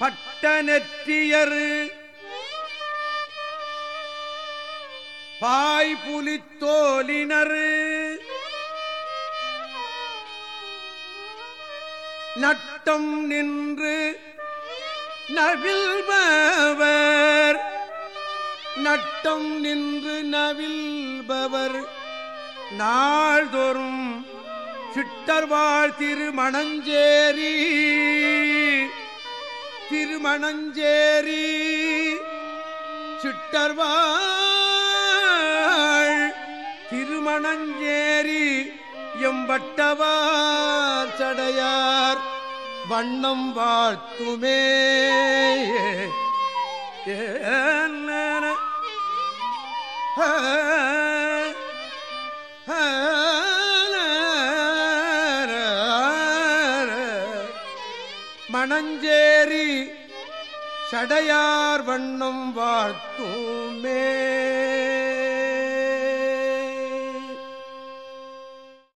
பட்ட நெற்றியர் பாய்புலித்தோலினர் நட்டம் நின்று நவில்பவர் நட்டம் நின்று நவில்பவர் நாள்தோறும் சிட்டர்வாழ் திருமணஞ்சேரி. திருமணஞ்சேரி சிட்டர்வாள் திருமணஞ்சேரி எம்பட்டவார் சடையார். வண்ணம் வாழ்த்துமே. ஏன மணஞ்சேரி சடையார் வண்ணம் வாழ்த்துமே